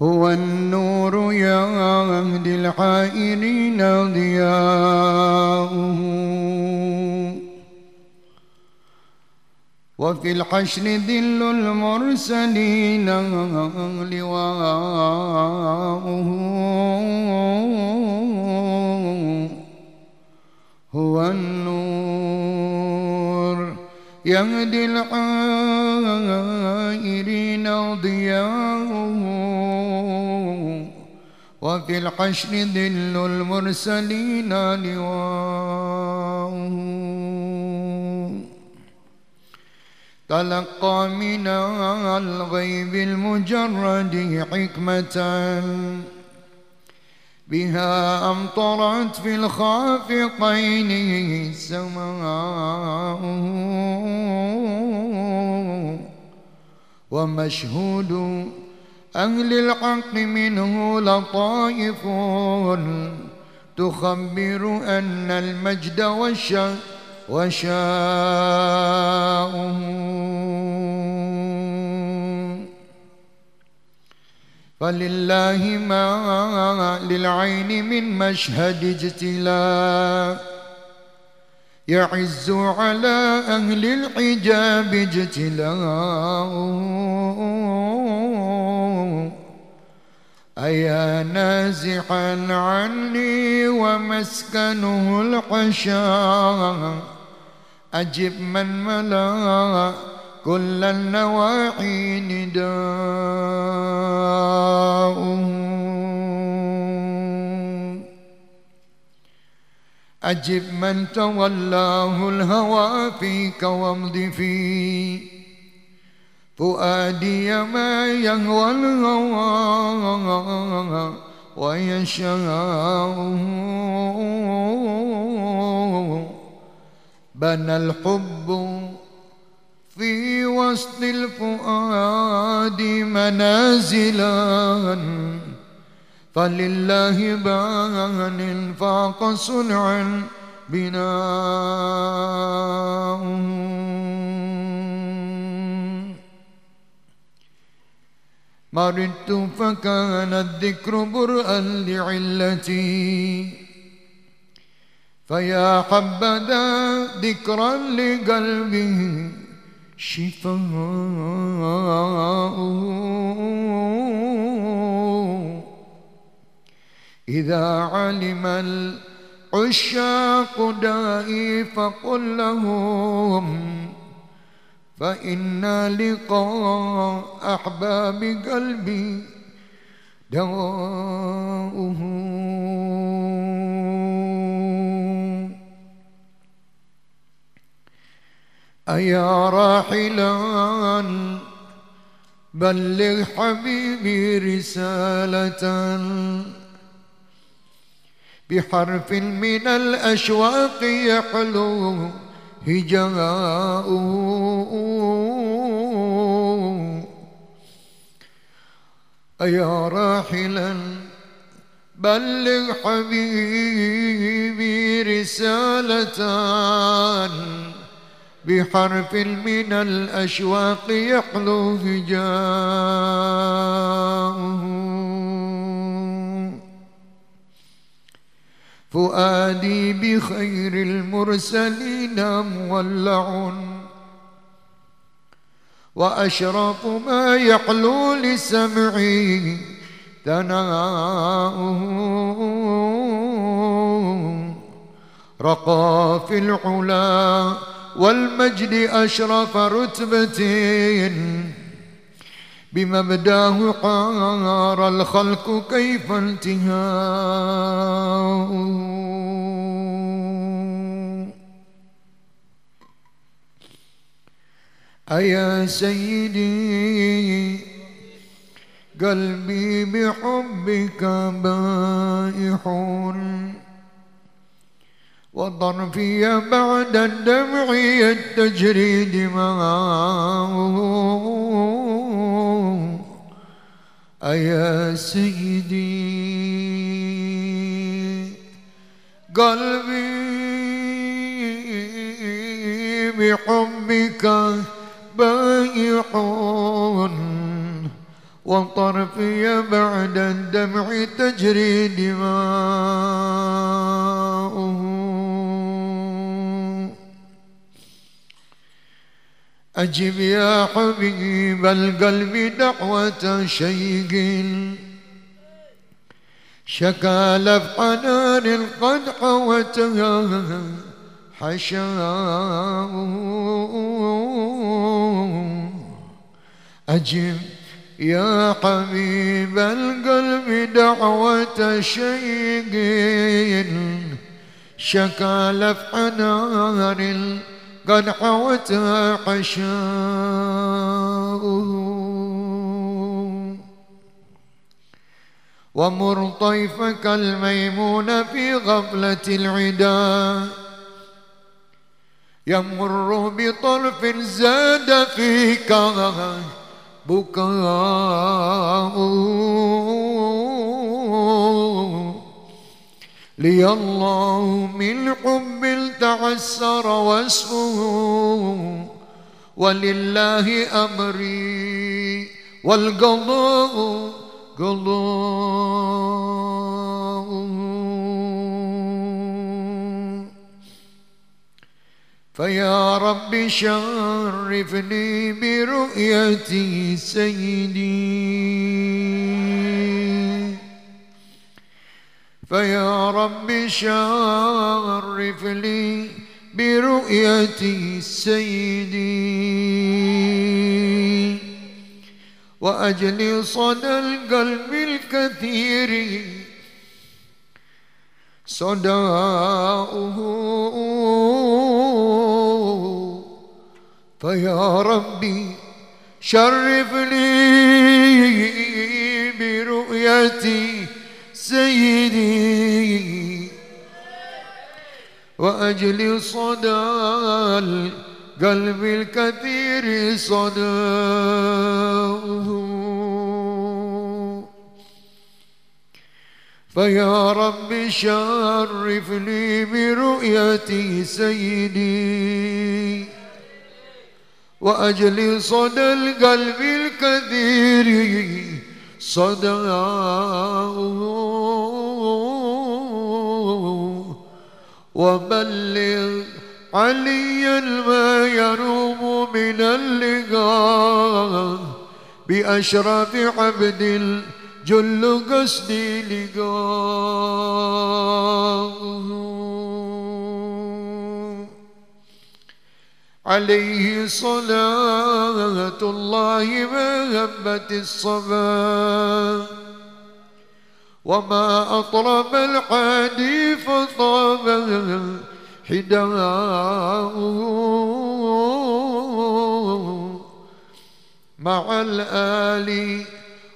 هو النور يهدي الحائرين ضياؤه. وفي الحشر ذل المرسلين لواؤه. هو النور يهدي الحائرين ضياؤه. وفي الحشر ذل المرسلين لواؤه تلقى من الغيب المجرد حكمة بها أمطرت في الخافقين سماء ومشهود أهل الحق منه لطائف تخبر أن المجد والشر وشاؤه فلله ما للعين من مشهد اجتلاء. يعز على أهل الحجاب اجتلاء. أيا نازحا عني ومسكنه الحشا أجب من ملا كل النواحي نداؤه. أجب من تولاه الهوى فيك وامض في فؤادي ما يهوى الهوى ويشاء بنى الحب في وسط الفؤاد منازلا. فلله بان فاق صنعا بناء مرضت فكان الذكر برءا لعلتي. فيا حبذا ذكرا لقلبه شفاء. إذا علم العشاق دائي فقل لهم فإن لقاء أحباب قلبي دواؤه. أيا راحلا بلغ حبيبي رسالة. بحرف من الأشواق يحلو. هجاؤه أيا راحلا بلغ حبيبي رسالة بحرف من الأشواق يحلو هجاؤه فؤادي بخير المرسلين مولع. وأشرف ما يحلو لسمعي ثناؤه. رقى في العلا والمجد أشرف رتبة. بمبداه حار الخلق كيف انتهاؤه أيا سيدي قلبي بحبك بائح. وطرفي بعد الدمع تجري دماؤه أيا سيدي قلبي بحبك بايع وطرفي بعد الدمع تجري دماؤه أجب يا حبيب القلب دعوة شيق شكا لفح نار قد حوتها حشاه أجب يا حبيب القلب دعوة شيق شكا لفح نار قد حوتها حشاؤه ومر طيفك الميمون في غفلة العدا. يمر بطرف زاد فيك بكاء لي الله من حب تعسر واسفه ولله أمري والقضاء قضاء. فيا رب شرفني برؤيتي سيدي. فيا رب شرف لي برؤيتي سيدي وأجل صدى القلب الكثير. صداؤه. فيا ربي شرف لي برؤيتي سيدي. وأجل صدى القلب الكثير صداه. فيا رب شرف لي برؤيتي سيدي. وأجل صدى القلب الكثير صداه. وبلغ عليا ما يروم من اللقاء بأشرف عبد الجل قصدي لقاء عليه صلاة الله مهبة الصبا وما أطرب الحادي فطاب حداه مع الآل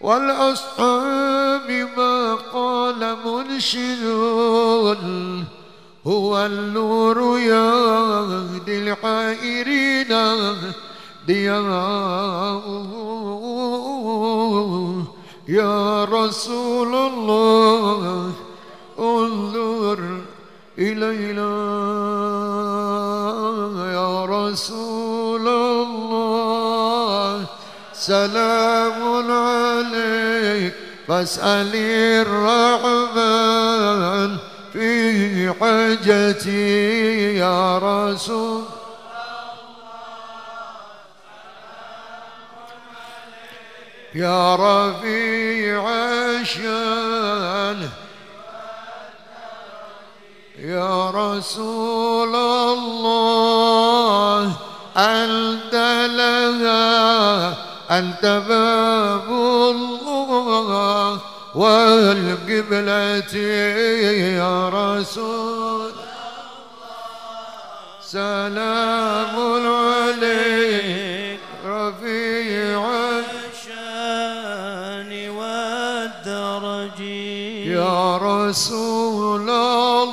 والأصحاب ما قال منشد هو النور يهدي الحائرين ضياؤه يا رسول الله انظر إلينا. يا رسول الله سلام عليك. فاسأل الرحمن في حاجتي. يا رسول يا رفيع الشان. يا رسول الله أنت لها أنت باب الله. والقبلة يا رسول سلام عليك. رسول الله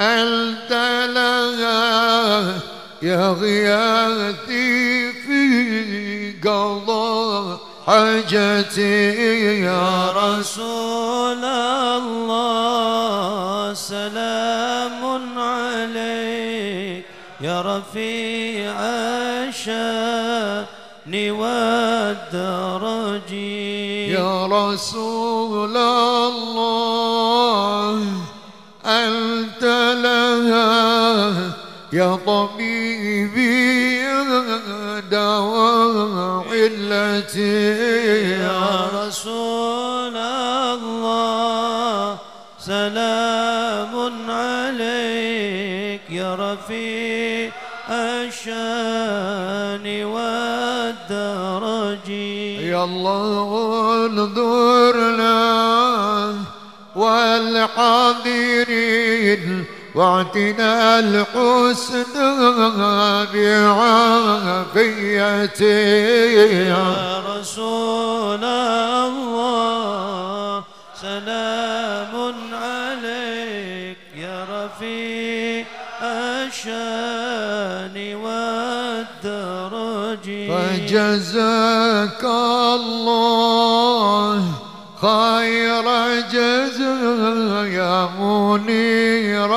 أنت لها يا غياثي في قضاء حاجتي؟ يا رسول الله سلام عليك يا رفيع الشأن والدرج يا رسول يا طبيبي دواء علتي يا رسول الله سلام عليك يا رفيع الشأن والدرج. يا الله انظرنا والحاضرين واعتنا الحسن بعافيته يا رسول الله سلام عليك يا رفيع الشأن والدرج. فجزاك الله خير جزاء يا منير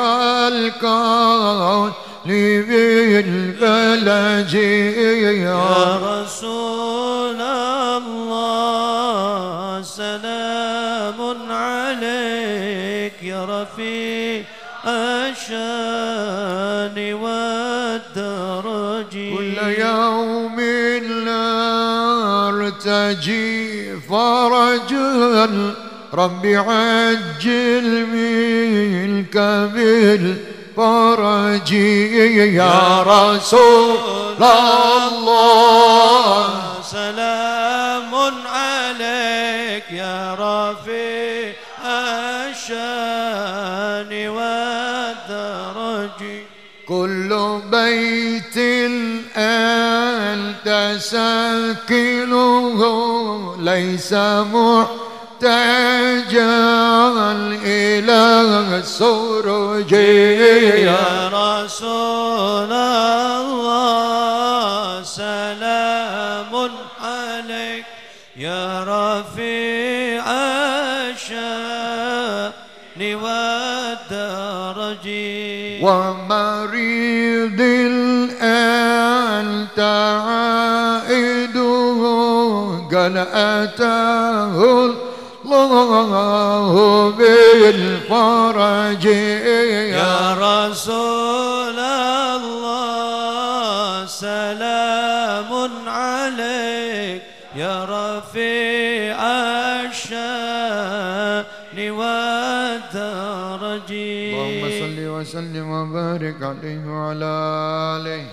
الكون بالبلج. يا رسول الله سلام عليك يا رفيع الشأن والدرج. كل يوم نرتجي فرجا رب عجل منك بالفرج يا رسول الله. سلام عليك يا رفيع الشأن والدرج. كل بيت أنت ساكنه ليس محتاجا إلى السرج يا رسول الله أتاه الله بالفرج. يا رسول الله سلام عليك. يا رفيع الشأن والدرج اللهم صل وسلم وبارك عليه وعلى آله.